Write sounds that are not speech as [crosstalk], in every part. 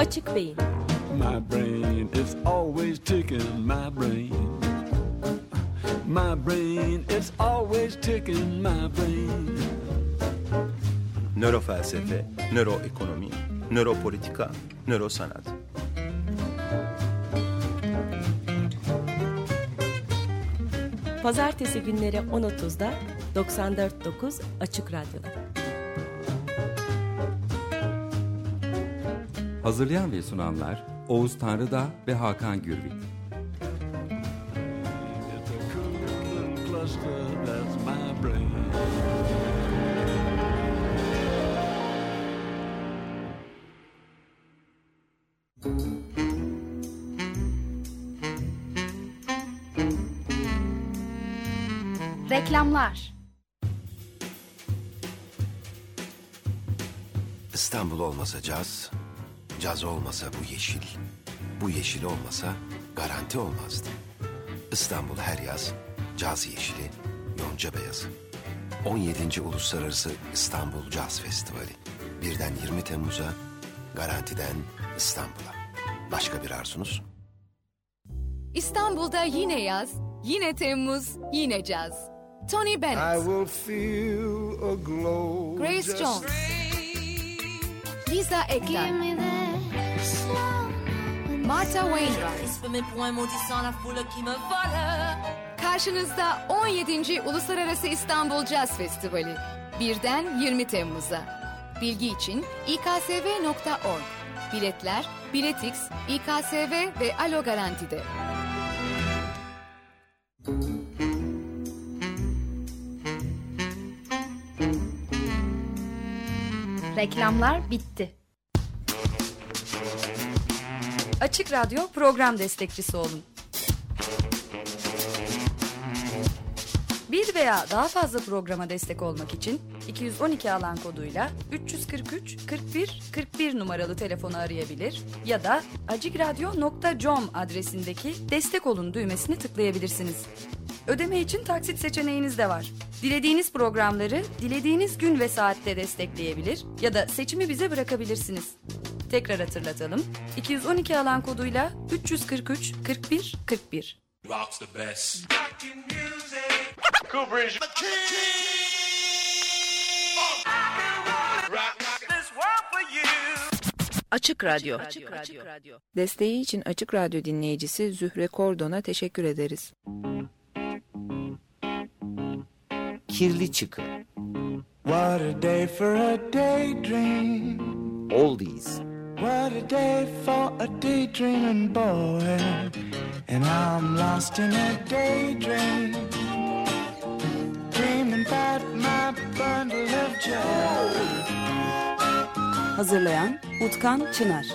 Açık Beyin My brain is always ticking, my brain. My brain is always ticking, my brain. Nörofelsefe, nöroekonomi, nöropolitika, nörosanat. Pazartesi günleri 10.30'da 94.9 Açık Radyo'da. Hazırlayan ve sunanlar Oğuz Tanrıdağ ve Hakan Gürbüz. Reklamlar İstanbul olmasa caz, caz olmasa bu yeşil, bu yeşil olmasa garanti olmazdı. İstanbul her yaz caz yeşili, yonca beyazı. 17. Uluslararası İstanbul Caz Festivali. Birden 20 Temmuz'a, garantiden İstanbul'a. Başka bir arzunuz? İstanbul'da yine yaz, yine Temmuz, yine caz. Tony Bennett, will feel a glow. Grace Jones, Lisa Ekdahl, Martha Wainwright. Karşınızda 17. Uluslararası İstanbul Caz Festivali. Birden 20 Temmuz'a. Bilgi için iksv.org. Biletler Biletix, İKSV ve Alo Garanti'de. reklamlar bitti. Açık Radyo program destekçisi olun. Bir veya daha fazla programa destek olmak için 212 alan koduyla 343 41 41 numaralı telefonu arayabilir ya da acikradyo.com adresindeki destek olun düğmesini tıklayabilirsiniz. Ödeme için taksit seçeneğiniz de var. Dilediğiniz programları dilediğiniz gün ve saatte destekleyebilir ya da seçimi bize bırakabilirsiniz. Tekrar hatırlatalım. 212 alan koduyla 343 41 41. Açık Radyo. Desteği için Açık Radyo dinleyicisi Zühre Kordon'a teşekkür ederiz. Kirli Çıkı What a day for a daydream. Oldies What a day for a daydreaming boy. And I'm lost in a daydream. Dreaming about my bundle of joy. Hazırlayan Utkan Çınar.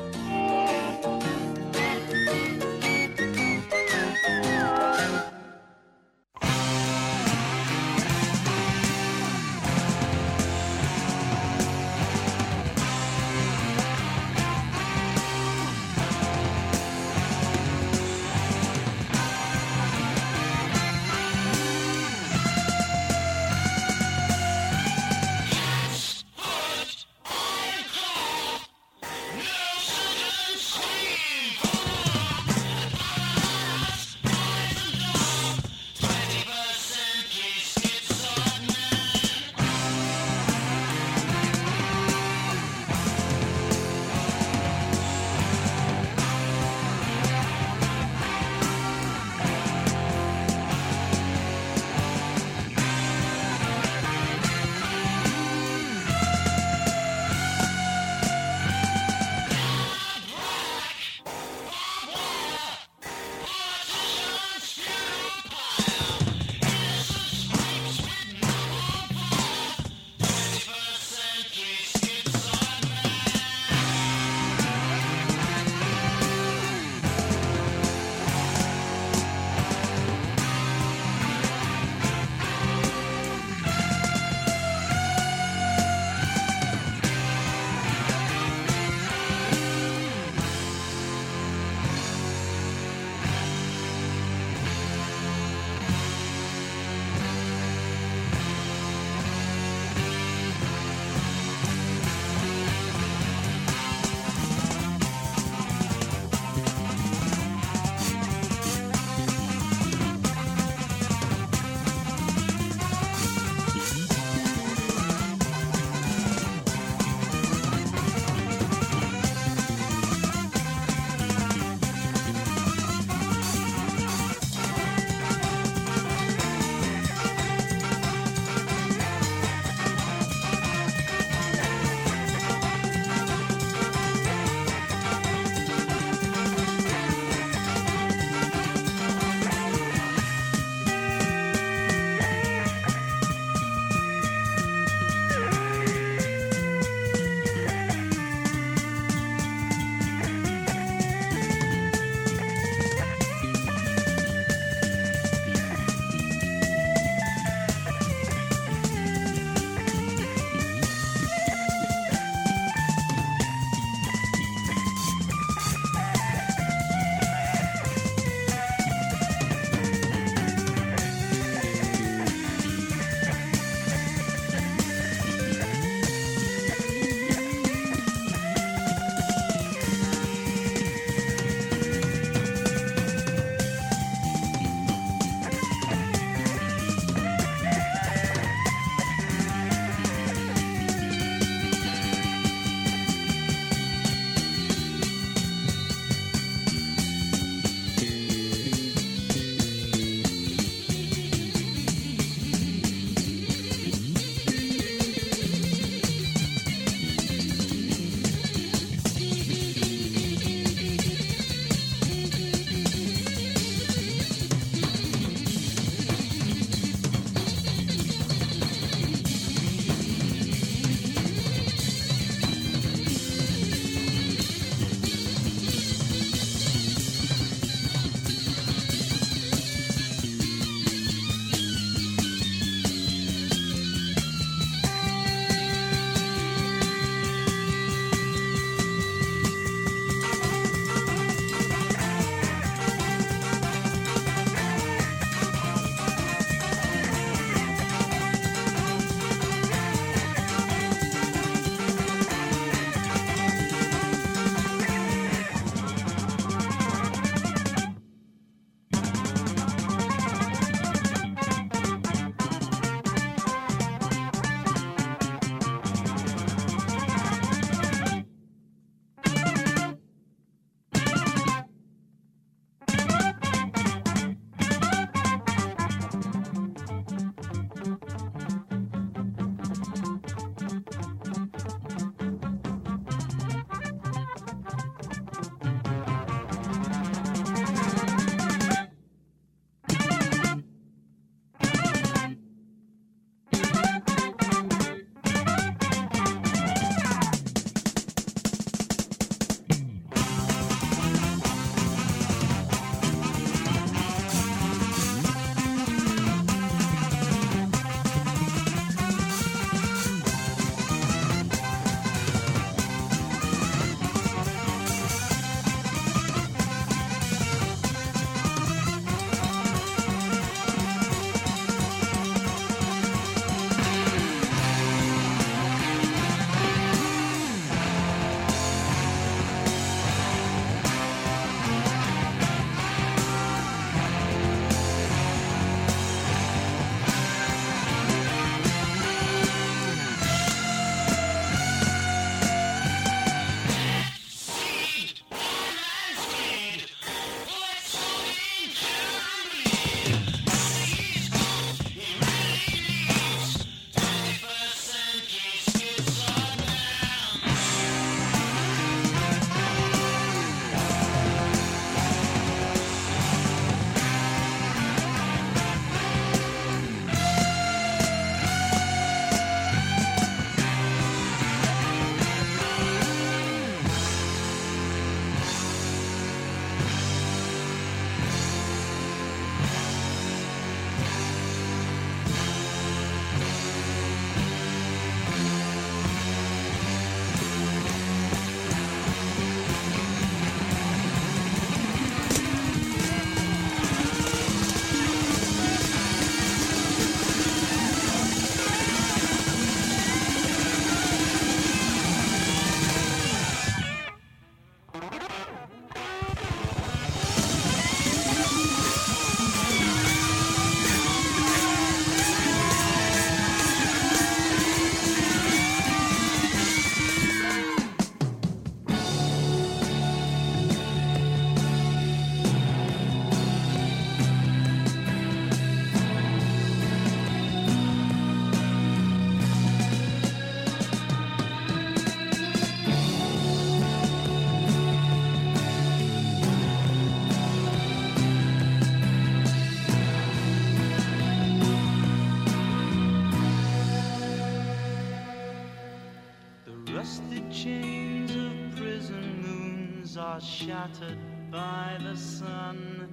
Are shattered by the sun.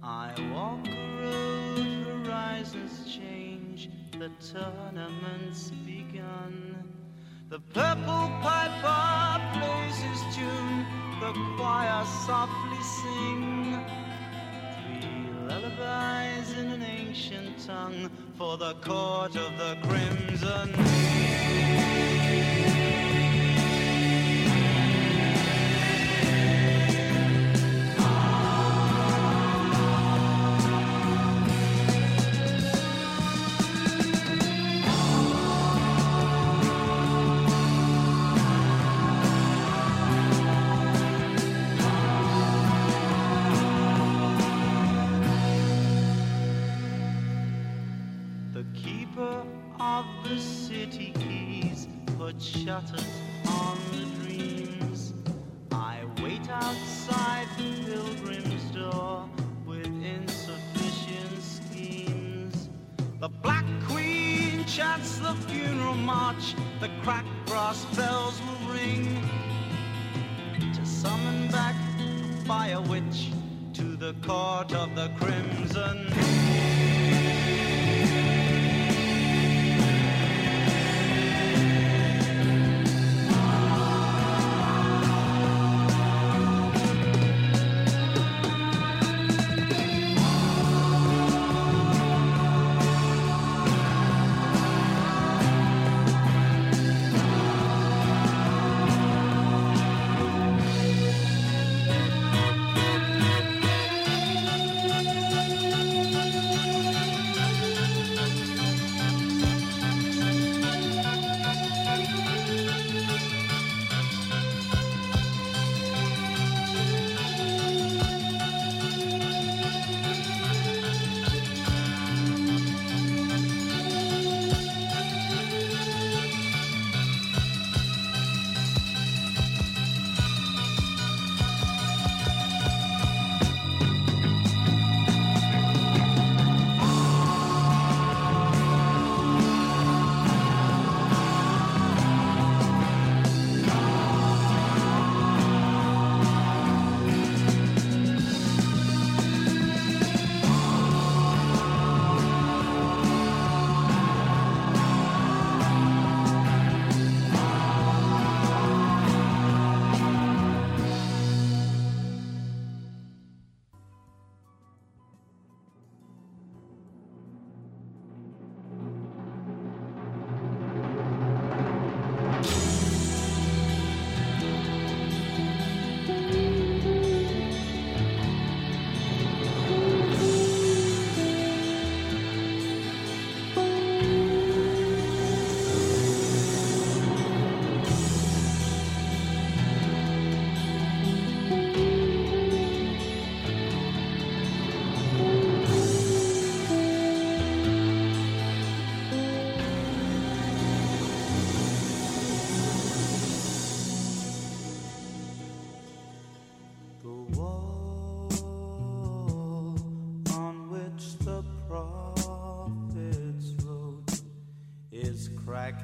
I walk a road, horizons change, the tournament's begun. The purple piper plays his tune, the choir softly sing. Three lullabies in an ancient tongue for the court of the crimson. The cracked brass bells will ring to summon back by a witch to the court of the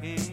here.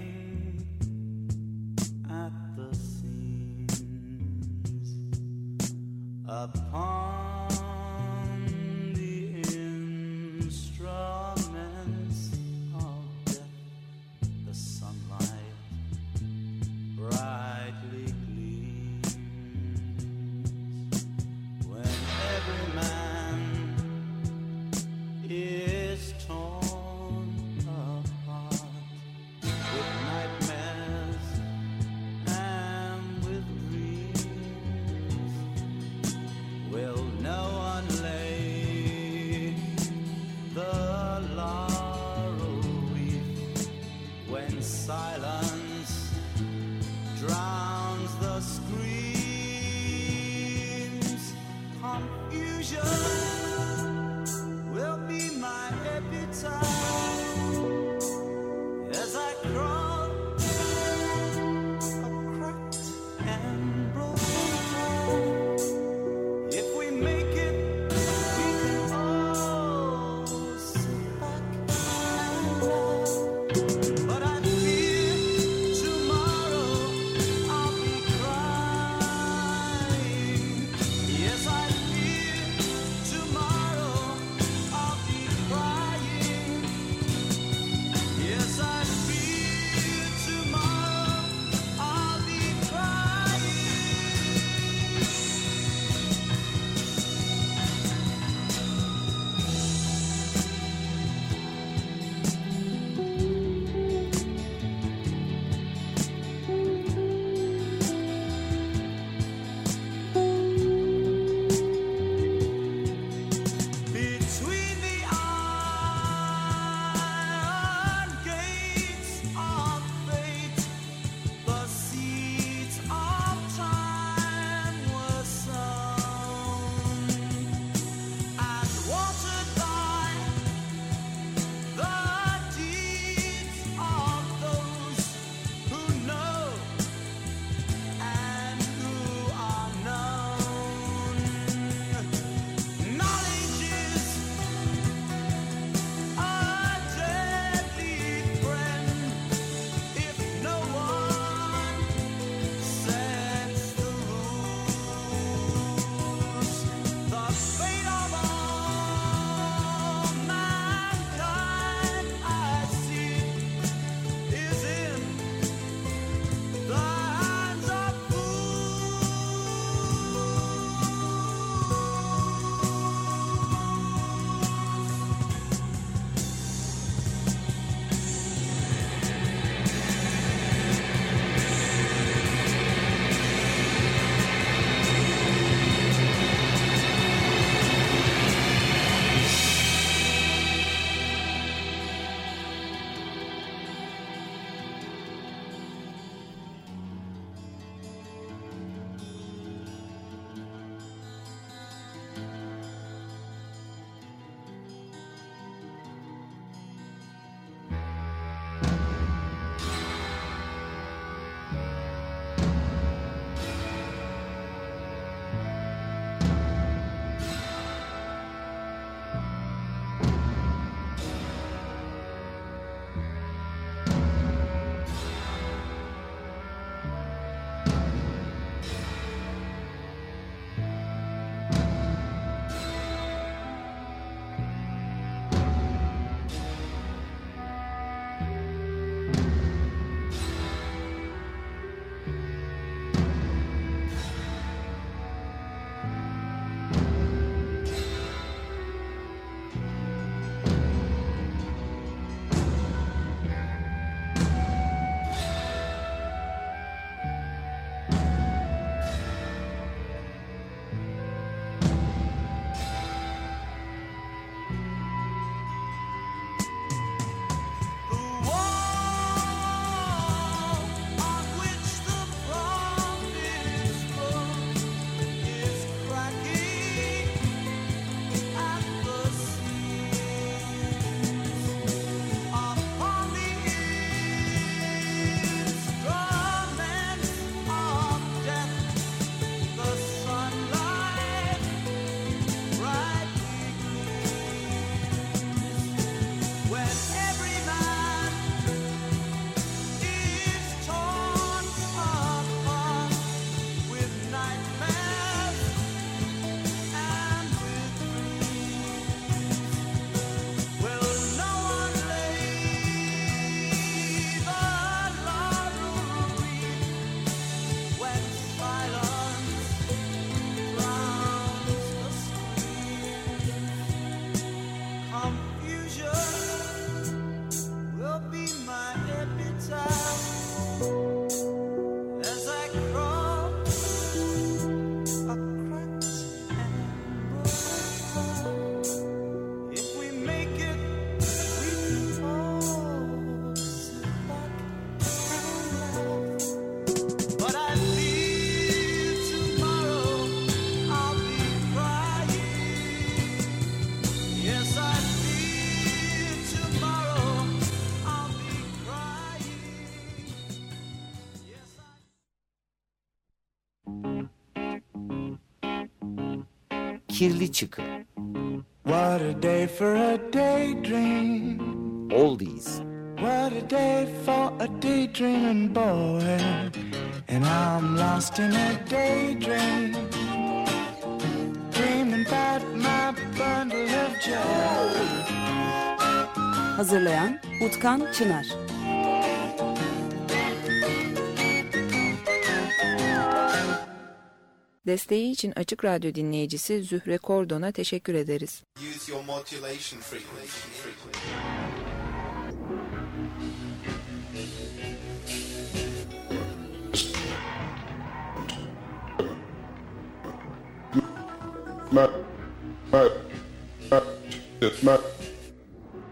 Kirli Çıkı. What a day for a daydream. Oldies. What a day for a daydreaming boy. And I'm lost in a daydream. Dreaming about my bundle of joy. Hazırlayan Utkan Çınar. Desteği için Açık Radyo dinleyicisi Zühre Kordon'a teşekkür ederiz. Use your modulation frequency.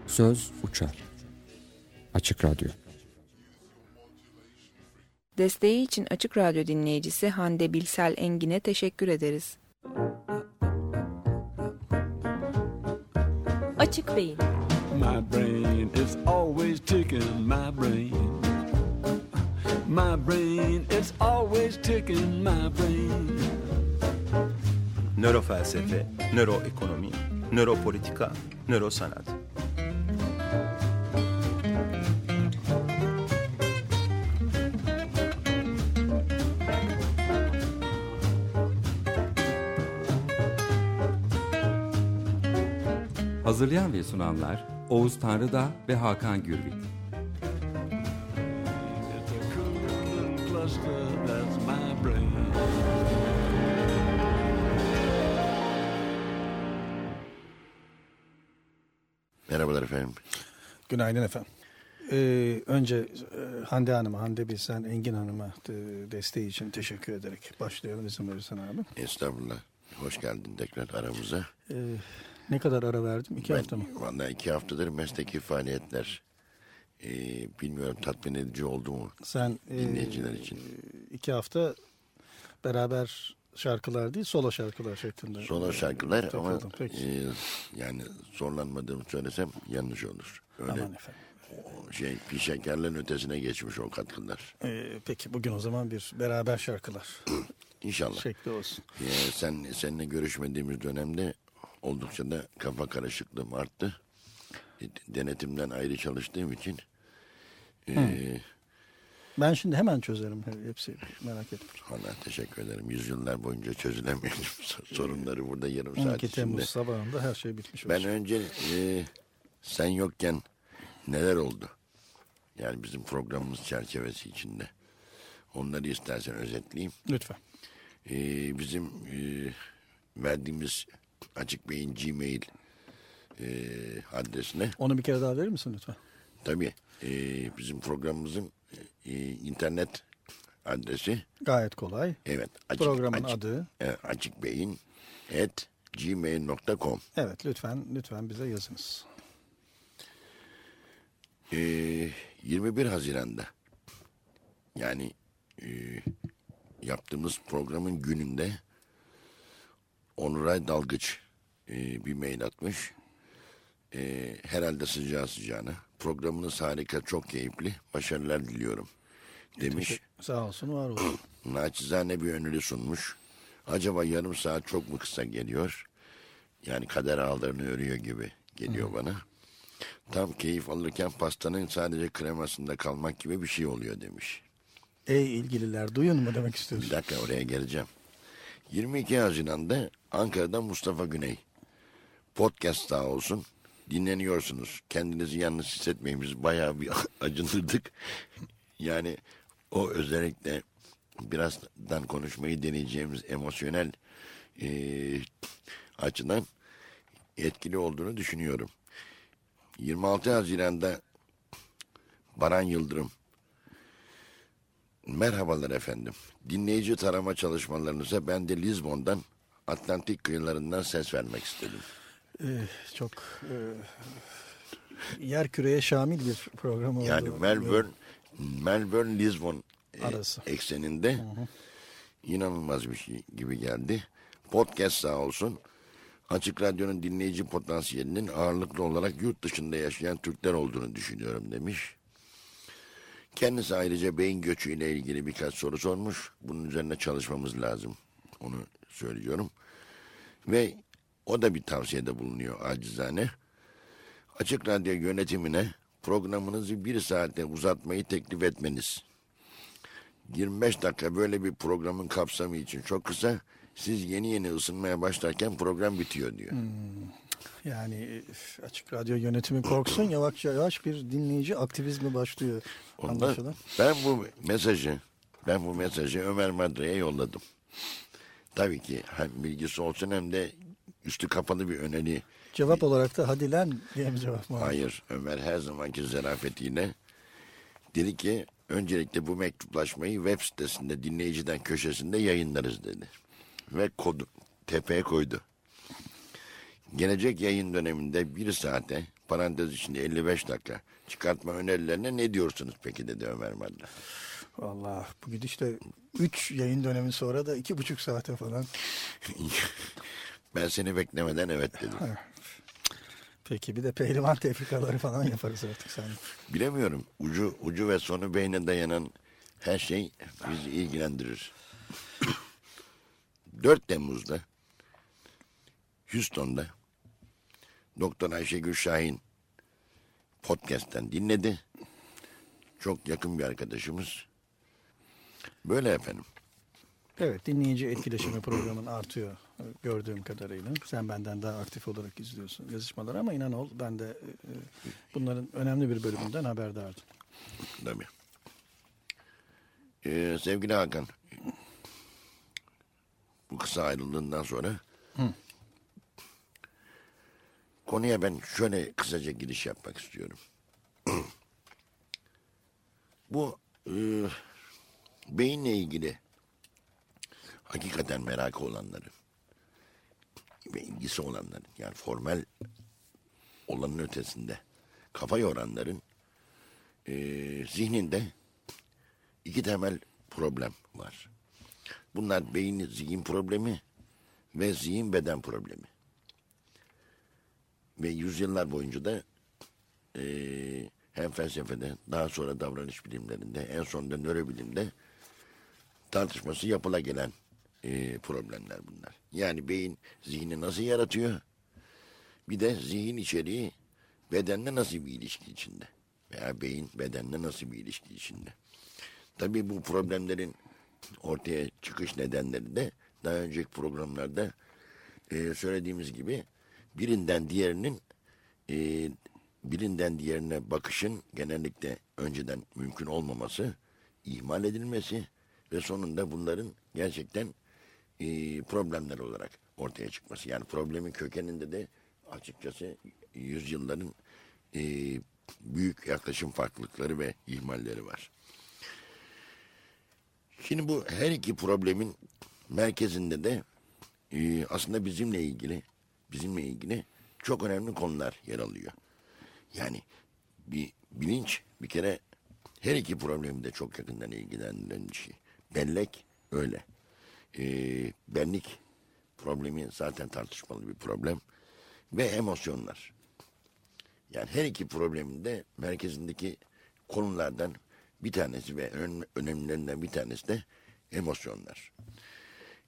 Söz uçar. Açık Radyo. Desteği için Açık Radyo dinleyicisi Hande Bilsel Engin'e teşekkür ederiz. Açık Beyin. My brain is always ticking, my brain. My brain is always ticking, my brain. Nörofelsefe, nöroekonomi, nöropolitika, nörosanat. Hazırlayan ve sunanlar Oğuz Tanrıda ve Hakan Gürbüz. Merhabalar efendim. Günaydın efendim. Ee, önce e, Hande Hanım'a, Hande Bilsen, Engin Hanım'a desteği için teşekkür ederek başlayalım izin verirsen abi. Estağfurullah. Hoş geldin tekrar aramıza. Ee, ne kadar ara verdim? İki ben, hafta mı? Vallahi iki haftadır mesleki faaliyetler. Ee, bilmiyorum tatmin edici oldu mu Sen e, dinleyiciler için. iki hafta beraber şarkılar değil, solo şarkılar şeklinde. Solo şarkılar ama takıldım. Peki. e, yani zorlanmadığımı söylesem yanlış olur. Öyle Aman efendim. şey bir şekerlerin ötesine geçmiş o katkılar. Ee, peki bugün o zaman bir beraber şarkılar İnşallah. şekli olsun. Ee, sen seninle görüşmediğimiz dönemde oldukça da kafa karışıklığım arttı. E, Denetimden ayrı çalıştığım için e, Ben şimdi hemen çözerim hepsi merak etme. Valla teşekkür ederim. Yüzyıllar boyunca çözülemeyen [laughs] sorunları burada yarım 12 saat Temmuz içinde. sabahında her şey bitmiş Ben olacak. önce e, sen yokken neler oldu? Yani bizim programımız çerçevesi içinde. Onları istersen özetleyeyim. Lütfen. E, bizim e, verdiğimiz Açık Bey'in Gmail e, adresine. Onu bir kere daha verir misin lütfen? Tabii. e, bizim programımızın e, internet adresi. Gayet kolay. Evet. Programın adı. Evet, Açık Bey'in at gmail.com. Evet lütfen lütfen bize yazınız. Ee, 21 Haziran'da yani e, yaptığımız programın gününde Onuray Dalgıç e, bir mail atmış. E, herhalde sıcağı sıcağına. Programınız harika, çok keyifli. Başarılar diliyorum demiş. Teşekkür- Sağ olsun var olsun. [clears throat] Naçizane bir öneri sunmuş. Acaba yarım saat çok mu kısa geliyor? Yani kader ağlarını örüyor gibi geliyor bana. Tam keyif alırken pastanın sadece kremasında kalmak gibi bir şey oluyor demiş. Ey ilgililer duyun mu demek Bir istiyorsun? dakika oraya geleceğim. 22 Haziran'da Ankara'da Mustafa Güney. Podcast sağ olsun. Dinleniyorsunuz. Kendinizi yalnız hissetmeyin. Biz bayağı bir [laughs] acındırdık. Yani o özellikle birazdan konuşmayı deneyeceğimiz emosyonel eee, açıdan etkili olduğunu düşünüyorum. 26 Haziran'da Baran Yıldırım Merhabalar efendim. Dinleyici tarama çalışmalarınıza ben de Lizbon'dan Atlantik kıyılarından ses vermek istedim. Ee, çok e, yer küreye şamil bir program oldu. Yani Melbourne, Melbourne Lisbon e, Arası. ekseninde inanılmaz bir şey gibi geldi. Podcast sağ olsun. Açık Radyo'nun dinleyici potansiyelinin ağırlıklı olarak yurt dışında yaşayan Türkler olduğunu düşünüyorum demiş. Kendisi ayrıca beyin göçüyle ilgili birkaç soru sormuş. Bunun üzerine çalışmamız lazım. Onu söylüyorum. Ve O da bir tavsiyede bulunuyor acizane. Açık Radyo yönetimine programınızı bir saate uzatmayı teklif etmeniz. 25 dakika böyle bir programın kapsamı için çok kısa. Siz yeni yeni ısınmaya başlarken program bitiyor diyor. Hmm. Yani açık radyo yönetimi korksun [clears throat] yavaş yavaş bir dinleyici aktivizmi başlıyor. Ondan Anlaşılan. ben bu mesajı ben bu mesajı Ömer Madra'ya yolladım. Tabii ki hem bilgisi olsun hem de üstü kapalı bir öneri. Cevap olarak da hadi lan diye bir cevap var. Hayır Ömer her zamanki zarafetiyle dedi ki öncelikle bu mektuplaşmayı web sitesinde dinleyiciden köşesinde yayınlarız dedi. Ve kodu tepeye koydu. Gelecek yayın döneminde bir saate parantez içinde 55 dakika çıkartma önerilerine ne diyorsunuz peki dedi Ömer Madra. Vallahi bu gidişle 3 yayın dönemi sonra da iki buçuk saate falan. [laughs] Ben seni beklemeden evet dedim. Peki bir de pehlivan tefrikaları falan yaparız artık sen. Bilemiyorum. Ucu ucu ve sonu beyne dayanan her şey bizi ilgilendirir. 4 Temmuz'da Houston'da Doktor Ayşegül Şahin podcast'ten dinledi. Çok yakın bir arkadaşımız. Böyle efendim. Evet dinleyici etkileşimi programın artıyor gördüğüm kadarıyla. Sen benden daha aktif olarak izliyorsun yazışmaları ama inan ol ben de e, e, bunların önemli bir bölümünden haberdardım. Tabii. Ee, sevgili Hakan, bu kısa ayrıldığından sonra Hı. Konuya ben şöyle kısaca giriş yapmak istiyorum. [clears throat] bu e, beyinle ilgili hakikaten merakı olanların ve ilgisi olanların yani formal olanın ötesinde kafa yoranların e, zihninde iki temel problem var. Bunlar beyin zihin problemi ve zihin beden problemi. Ve yüzyıllar boyunca da e, hem felsefede daha sonra davranış bilimlerinde en sonunda nörobilimde tartışması yapıla gelen e, problemler bunlar. Yani beyin zihni nasıl yaratıyor? Bir de zihin içeriği bedenle nasıl bir ilişki içinde? Veya beyin bedenle nasıl bir ilişki içinde? Tabii bu problemlerin ortaya çıkış nedenleri de daha önceki programlarda e, söylediğimiz gibi birinden diğerinin e, birinden diğerine bakışın genellikle önceden mümkün olmaması, ihmal edilmesi ve sonunda bunların gerçekten e, problemler olarak ortaya çıkması. Yani problemin kökeninde de açıkçası yüzyılların e, büyük yaklaşım farklılıkları ve ihmalleri var. Şimdi bu her iki problemin merkezinde de e, aslında bizimle ilgili bizimle ilgili çok önemli konular yer alıyor. Yani bir bilinç bir kere her iki problemi de çok yakından ilgilendiren bir şey. Bellek öyle. E, benlik problemi zaten tartışmalı bir problem. Ve emosyonlar. Yani her iki problemin de merkezindeki konulardan bir tanesi ve ön, önemlilerinden bir tanesi de emosyonlar.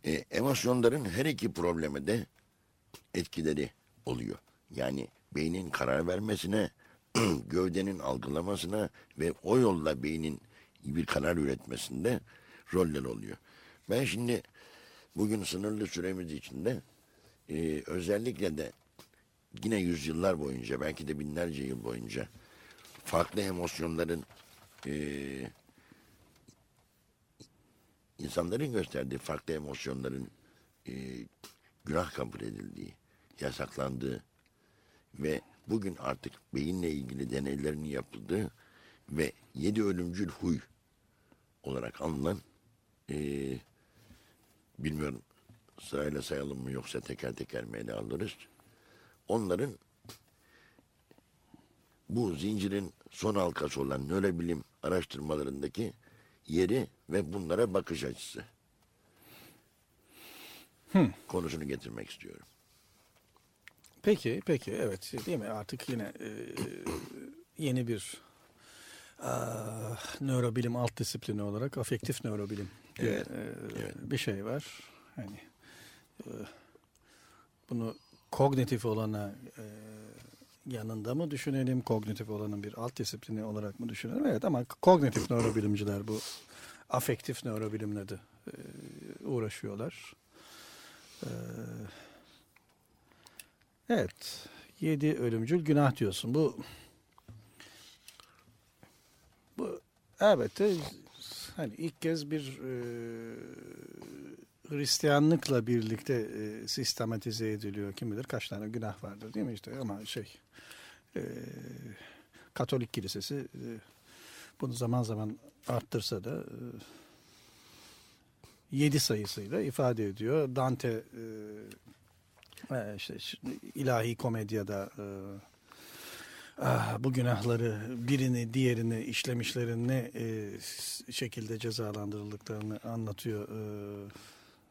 E, emosyonların her iki probleme de etkileri oluyor. Yani beynin karar vermesine, [clears throat] gövdenin algılamasına ve o yolla beynin bir karar üretmesinde roller oluyor. Ben şimdi bugün sınırlı süremiz içinde e, özellikle de yine yüzyıllar boyunca belki de binlerce yıl boyunca farklı emosyonların e, insanların gösterdiği farklı emosyonların e, günah kabul edildiği, yasaklandığı ve bugün artık beyinle ilgili deneylerin yapıldığı ve yedi ölümcül huy olarak anılan e, bilmiyorum sırayla sayalım mı yoksa teker teker mi ele alırız. Onların bu zincirin son halkası olan nörobilim araştırmalarındaki yeri ve bunlara bakış açısı Hmm. konusunu getirmek istiyorum. Peki, peki evet değil mi artık yine e, yeni bir e, nörobilim alt disiplini olarak afektif nörobilim diye Evet, e, evet. bir şey var. Hani e, bunu kognitif olana e, yanında mı düşünelim? Kognitif olanın bir alt disiplini olarak mı düşünelim? Evet ama kognitif nörobilimciler bu afektif nörobilimle de e, uğraşıyorlar. E, evet. Yedi ölümcül günah diyorsun. Bu bu elbette hani ilk kez bir e, Hristiyanlıkla birlikte e, sistematize ediliyor. Kim bilir kaç tane günah vardır değil mi işte ama şey e, Katolik Kilisesi e, bunu zaman zaman arttırsa da e, yedi sayısıyla ifade ediyor. Dante e, e işte ilahi komedyada e, ah, bu günahları birini diğerini işlemişlerin ne e, şekilde cezalandırıldıklarını anlatıyor. E,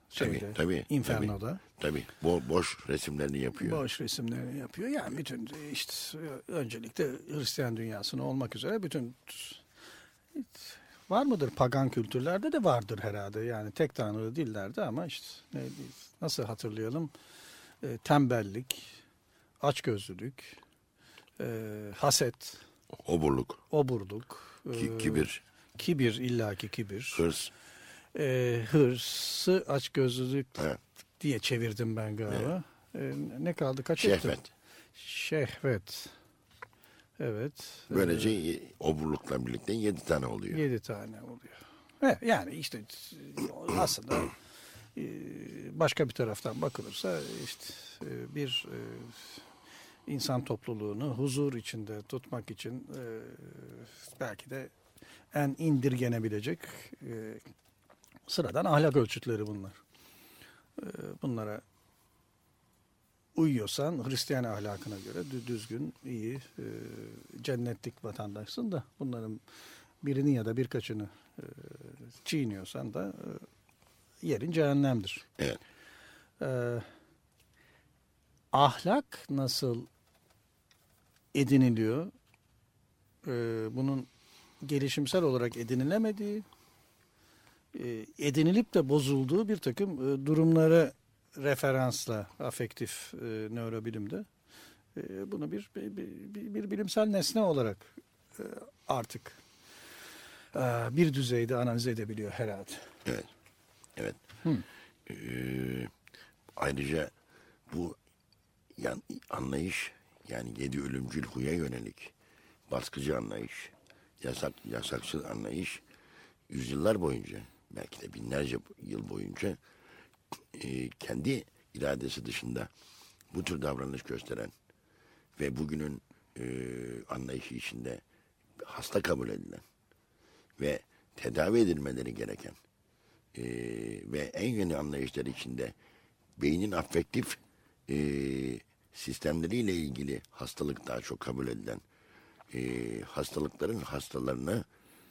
şeyde, tabii, tabii, Inferno'da. Tabii, tabii. Bo boş resimlerini yapıyor. Boş resimlerini yapıyor. Yani bütün işte öncelikle Hristiyan dünyasını olmak üzere bütün var mıdır pagan kültürlerde de vardır herhalde. Yani tek tanrılı dillerde ama işte ne, nasıl hatırlayalım? E, tembellik, açgözlülük, e, haset, oburluk, oburluk, Ki, kibir, kibir illaki kibir, hırs, e, hırsı açgözlülük evet. diye çevirdim ben galiba. Evet. E, ne kaldı? Kaç Şehvet. ettim? Şehvet. Evet. Böylece e, oburlukla birlikte yedi tane oluyor. Yedi tane oluyor. Evet, yani işte aslında e, başka bir taraftan bakılırsa işte e, bir e, insan topluluğunu huzur içinde tutmak için belki de en indirgenebilecek sıradan ahlak ölçütleri bunlar. Bunlara uyuyorsan Hristiyan ahlakına göre düzgün, iyi, cennetlik vatandaşsın da bunların birini ya da birkaçını çiğniyorsan da yerin cehennemdir. Evet. Ee, ahlak nasıl ediniliyor? Ee, bunun gelişimsel olarak edinilemediği, e, edinilip de bozulduğu bir takım e, durumlara referansla afektif e, nörobilimde e, bunu bir, bir, bir, bir bilimsel nesne olarak e, artık e, bir düzeyde analiz edebiliyor herhalde. Evet. Evet. Ee, ayrıca bu yan, anlayış yani yedi ölümcül huya yönelik baskıcı anlayış, yasak yasaksız anlayış yüzyıllar boyunca belki de binlerce yıl boyunca e, kendi iradesi dışında bu tür davranış gösteren ve bugünün e, anlayışı içinde hasta kabul edilen ve tedavi edilmeleri gereken e, ve en yeni anlayışlar içinde beynin afektif e, sistemleriyle ilgili hastalık daha çok kabul edilen e, hastalıkların hastalarına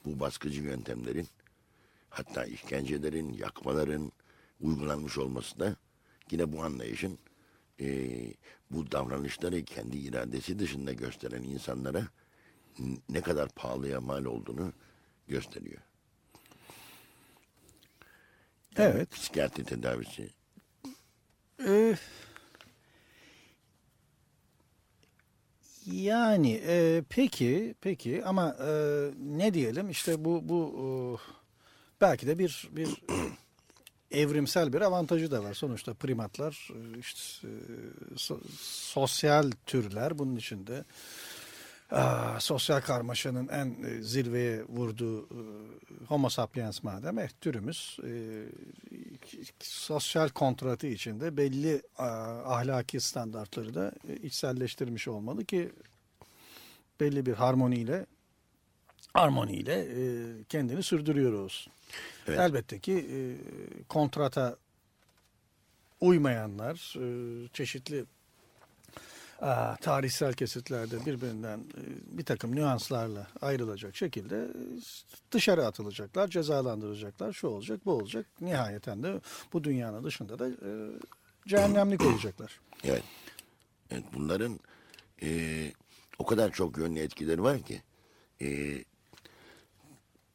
bu baskıcı yöntemlerin hatta işkencelerin, yakmaların uygulanmış olması da yine bu anlayışın e, bu davranışları kendi iradesi dışında gösteren insanlara ne kadar pahalıya mal olduğunu gösteriyor. Yani evet. Psikiyatri tedavisi. Ee, yani e, peki peki ama e, ne diyelim işte bu bu e, belki de bir bir [clears throat] evrimsel bir avantajı da var. Sonuçta primatlar e, işte e, so, sosyal türler bunun içinde Aa, sosyal karmaşanın en e, zirveye vurduğu e, Homo sapiens madem eh, türümüz e, sosyal kontratı içinde belli ahlaki standartları da e, içselleştirmiş olmalı ki belli bir harmoniyle harmoniyle e, kendini sürdürüyor olsun. Evet. Elbette ki e, kontrata uymayanlar e, çeşitli Aa, tarihsel kesitlerde birbirinden e, bir takım nüanslarla ayrılacak şekilde e, dışarı atılacaklar, cezalandırılacaklar, şu olacak, bu olacak. Nihayeten de bu dünyanın dışında da e, cehennemlik [clears throat] olacaklar. Evet. evet bunların e, o kadar çok yönlü etkileri var ki e,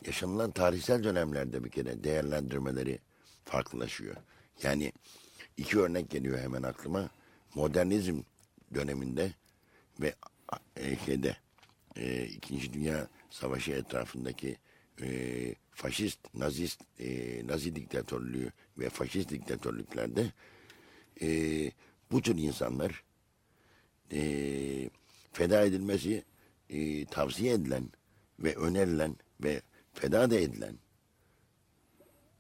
yaşanılan tarihsel dönemlerde bir kere değerlendirmeleri farklılaşıyor. Yani iki örnek geliyor hemen aklıma. modernizm döneminde ve e, şeyde e, İkinci Dünya Savaşı etrafındaki e, faşist, nazist, e, nazi diktatörlüğü ve faşist diktatörlüklerde e, bu tür insanlar e, feda edilmesi e, tavsiye edilen ve önerilen ve feda da edilen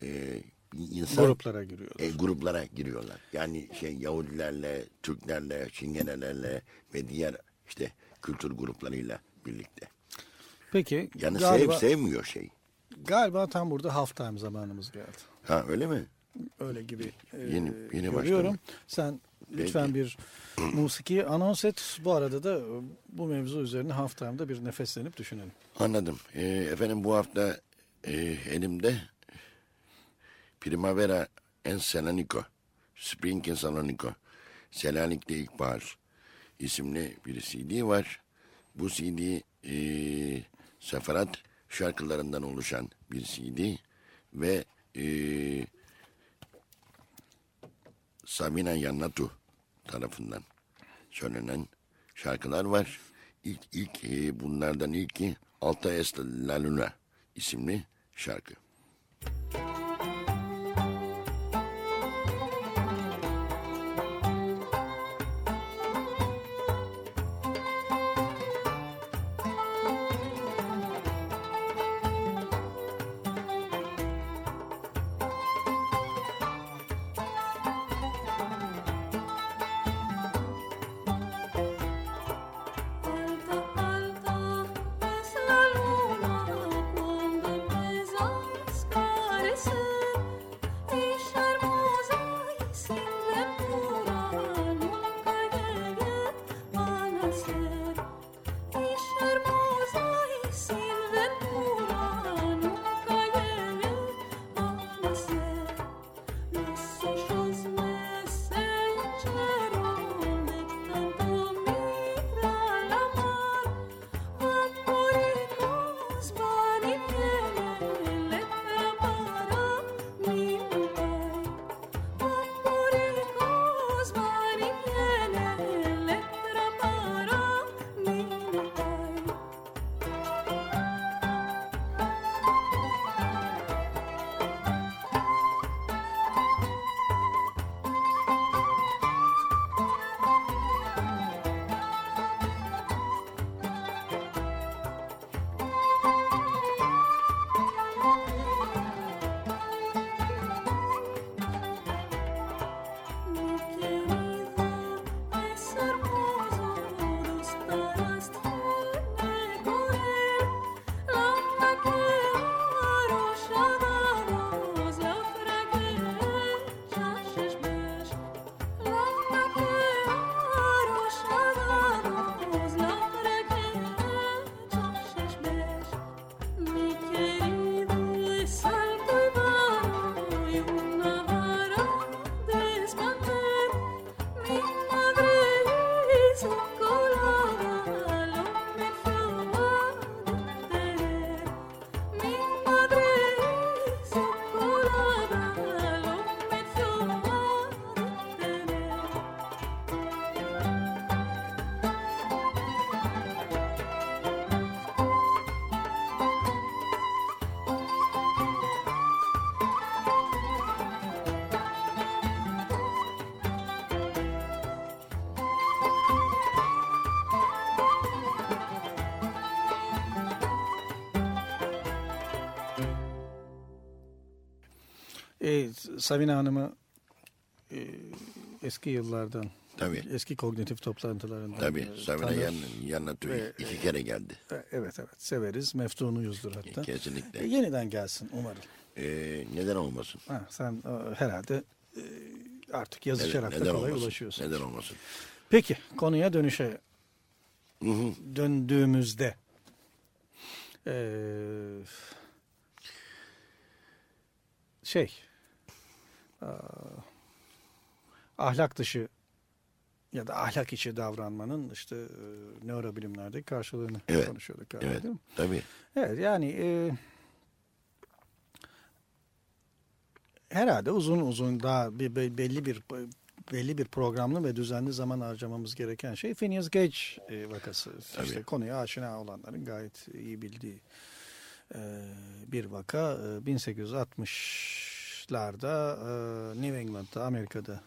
e, insan Gruplara giriyorlar. E, gruplara giriyorlar. Yani şey Yahudilerle, Türklerle, Çingenelerle ve diğer işte kültür gruplarıyla birlikte. Peki Yani galiba, sev sevmiyor şey. galiba tam burada half time zamanımız geldi. Ha öyle mi? Öyle gibi e, Yeni- yeni görüyorum. başladı. Sen lütfen bir musiki anons et. Bu arada da e, bu mevzu üzerine half time'da bir nefeslenip düşünelim. Anladım. E, efendim bu hafta e, elimde Primavera en Selanik'o, Spring in Salonik'o, Selanik'te İlkbahar isimli bir CD var. Bu CD e, seferat şarkılarından oluşan bir CD ve e, Sabina Yannatu tarafından söylenen şarkılar var. İlk, ilk e, bunlardan ilki Alta Est La Luna isimli şarkı. Alta, E, Savina Hanım'ı e, eski yıllardan, Tabii. eski kognitif toplantılarından Tabii e, Sabine. Yan, Yannatu Ve- iki kere geldi. E, Evet evet severiz. Meftunuyuzdur hatta. Kesinlikle. E, yeniden gelsin umarım. E, neden olmasın? Ha, sen e, herhalde e, artık yazışarak Neden- da kolay olmasın? ulaşıyorsun. Neden olmasın? Peki konuya dönüşe döndüğümüzde e, şey e, ee, ahlak dışı ya da ahlak içi davranmanın işte e, nörobilimlerdeki karşılığını evet. konuşuyorduk galiba evet. değil mi? Tabii. Evet yani e, herhalde uzun uzun daha bir, belli bir belli bir programlı ve düzenli zaman harcamamız gereken şey Phineas Gage e, vakası. Tabii. İşte konuya aşina olanların gayet iyi bildiği e, bir vaka. E, 1860 60'larda e, New England'da Amerika'da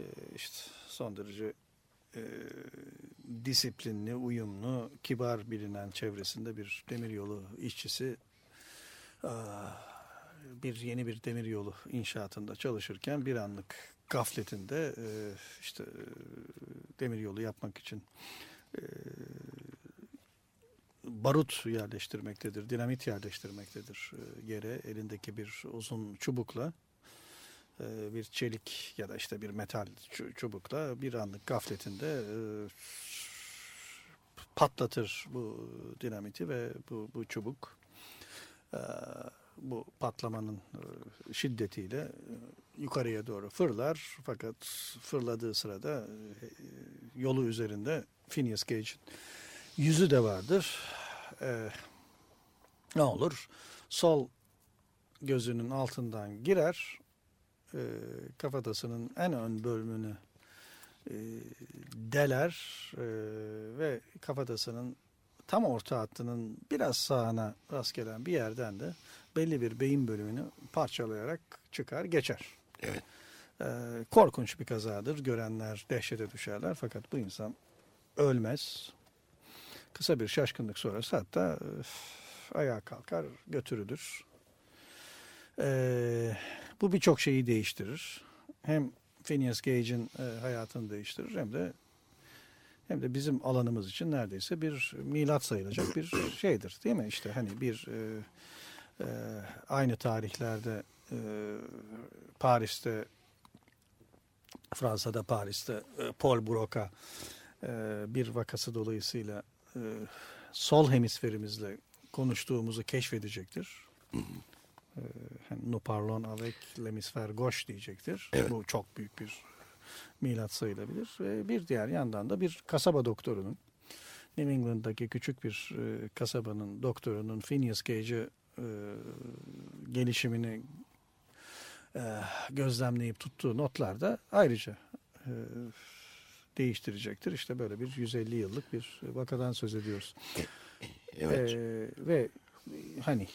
e, işte son derece e, disiplinli, uyumlu, kibar bilinen çevresinde bir demiryolu işçisi e, bir yeni bir demiryolu inşaatında çalışırken bir anlık gafletinde işte demiryolu yapmak için barut yerleştirmektedir, dinamit yerleştirmektedir e, yere elindeki bir uzun çubukla e, bir çelik ya da işte bir metal çu- çubukla bir anlık gafletinde e, patlatır bu dinamiti ve bu, bu çubuk bu patlamanın şiddetiyle yukarıya doğru fırlar. Fakat fırladığı sırada yolu üzerinde Phineas Gage'in yüzü de vardır. E, ne olur? Sol gözünün altından girer, e, kafatasının en ön bölümünü e, deler e, ve kafatasının tam orta hattının biraz sağına rast gelen bir yerden de belli bir beyin bölümünü parçalayarak çıkar geçer. Evet. E, korkunç bir kazadır. Görenler dehşete düşerler fakat bu insan ölmez. Kısa bir şaşkınlık sonrası hatta e, ayağa kalkar götürülür. E, bu birçok şeyi değiştirir. Hem Phineas Gage'in e, hayatını değiştirir hem de hem de bizim alanımız için neredeyse bir milat sayılacak bir şeydir değil mi? İşte hani bir e, e, aynı tarihlerde e, Paris'te Fransa'da Paris'te e, Paul Broca e, bir vakası dolayısıyla e, sol hemisferimizle konuştuğumuzu keşfedecektir. E, hani, nous parlons avec l'hémisphère gauche diyecektir. Evet. Bu çok büyük bir milat sayılabilir. Ve bir diğer yandan da bir kasaba doktorunun New England'daki küçük bir e, kasabanın doktorunun Phineas Gage'ı e, gelişimini e, gözlemleyip tuttuğu notlar da ayrıca e, değiştirecektir. İşte böyle bir 150 yıllık bir vakadan söz ediyoruz. Evet. E, ve hani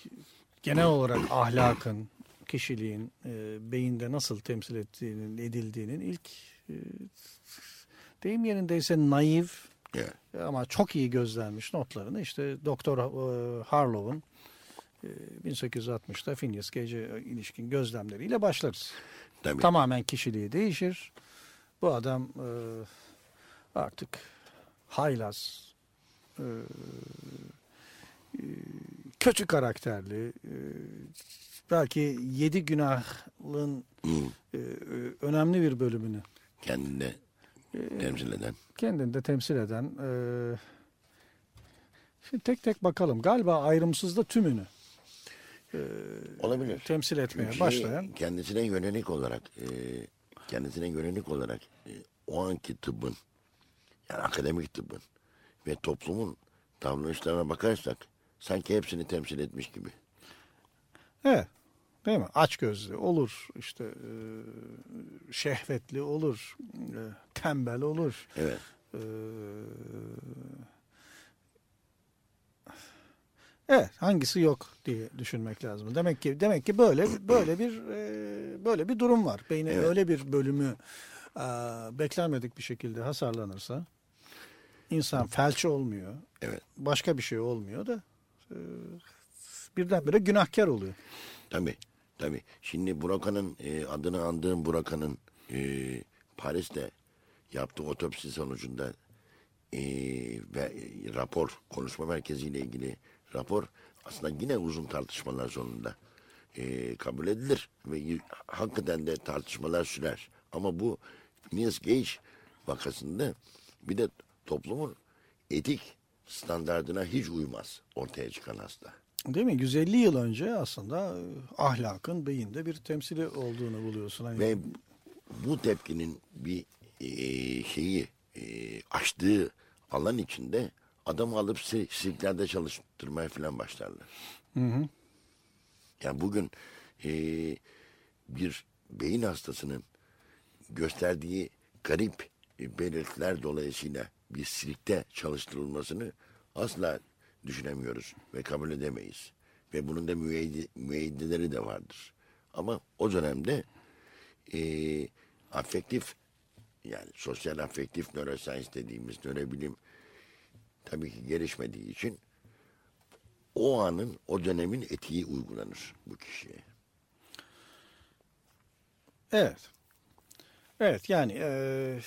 genel olarak ahlakın, kişiliğin e, beyinde nasıl temsil ettiğinin, edildiğinin ilk e, deyim yerindeyse naif ama çok iyi gözlenmiş notlarını işte Doktor e, Harlow'un e, 1860'da Phineas Gage'e ilişkin gözlemleriyle başlarız. Tabii. Tamamen kişiliği değişir. Bu adam e, artık haylaz, e, e, kötü karakterli, e, belki yedi günahın e, önemli bir bölümünü Kendine temsil eden. kendinde temsil eden şimdi tek tek bakalım galiba ayrımsızda tümünü e, Olabilir. temsil etmeye Şey, başlayan kendisine yönelik olarak kendisine yönelik olarak o anki tıbbın yani akademik tıbbın ve toplumun davranışlarına bakarsak sanki hepsini temsil etmiş gibi. Evet. Değil mi? Açgözlü olur, işte e, şehvetli olur, e, tembel olur. Evet. E, evet, hangisi yok diye düşünmek lazım. Demek ki demek ki böyle böyle bir e, böyle bir durum var. Beynin Evet. öyle bir bölümü e, beklenmedik bir şekilde hasarlanırsa insan felç olmuyor. Evet. Başka bir şey olmuyor da e, birdenbire günahkar oluyor. Tabii. Tabii. Şimdi Buraka'nın e, adını andığım Buraka'nın e, Paris'te yaptığı otopsi sonucunda e, ve e, rapor, konuşma merkeziyle ilgili rapor aslında yine uzun tartışmalar sonunda e, kabul edilir ve hakikaten de tartışmalar sürer. Ama bu Phineas Gage vakasında bir de toplumun etik standardına hiç uymaz ortaya çıkan hasta. Değil mi? 150 yıl önce aslında e, ahlakın beyinde bir temsili olduğunu buluyorsun. Hani Ve bu tepkinin bir e, şeyi e, açtığı alan içinde adamı alıp sir- sirklerde çalıştırmaya falan başlarlar. Hı hı. Yani bugün e, bir beyin hastasının gösterdiği garip e, belirtiler dolayısıyla bir sirkte çalıştırılmasını asla düşünemiyoruz ve kabul edemeyiz. Ve bunun da müeydi, müeyyideleri de vardır. Ama o dönemde e, afektif yani sosyal afektif neuroscience dediğimiz nörobilim tabii ki gelişmediği için o anın, o dönemin etiği uygulanır bu kişiye. Evet. Evet yani e,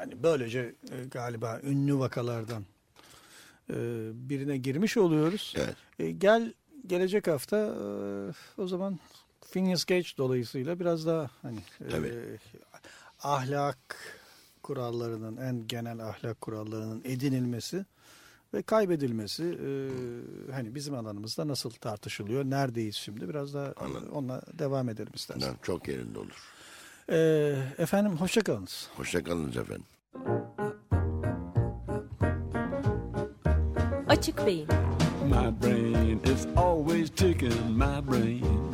yani böylece e, galiba ünlü vakalardan e, birine girmiş oluyoruz. Evet. E, gel gelecek hafta e, o zaman Phineas Gage dolayısıyla biraz daha hani e, ahlak kurallarının en genel ahlak kurallarının edinilmesi ve kaybedilmesi e, hani bizim alanımızda nasıl tartışılıyor, neredeyiz şimdi biraz daha e, onunla devam edelim istersen. Çok yerinde olur. E, efendim hoşçakalınız. Hoşçakalınız efendim. Açık Beyin My brain is always ticking, my brain.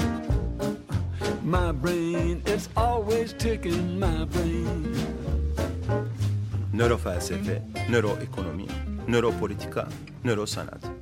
My brain is always ticking, my brain. Nörofelsefe, nöroekonomi, nöropolitika, nörosanat.